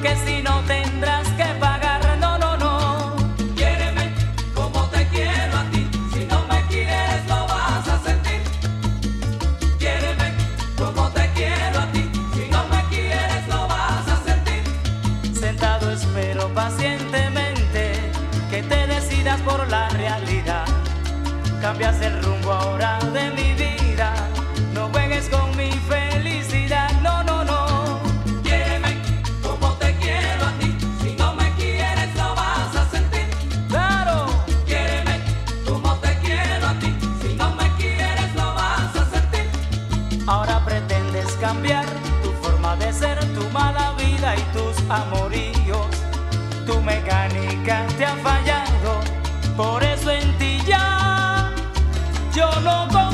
porque si no tendrás que pagar. No, no, no. Quiéreme como te quiero a ti. Si no me quieres, lo vas a sentir. Quiéreme como te quiero a ti. Si no me quieres, lo vas a sentir. Sentado espero pacientemente que te decidas por la realidad. Cambias el rumbo ahora tu mala vida y tus amoríos. Tu mecánica te ha fallado, por eso en ti ya yo no.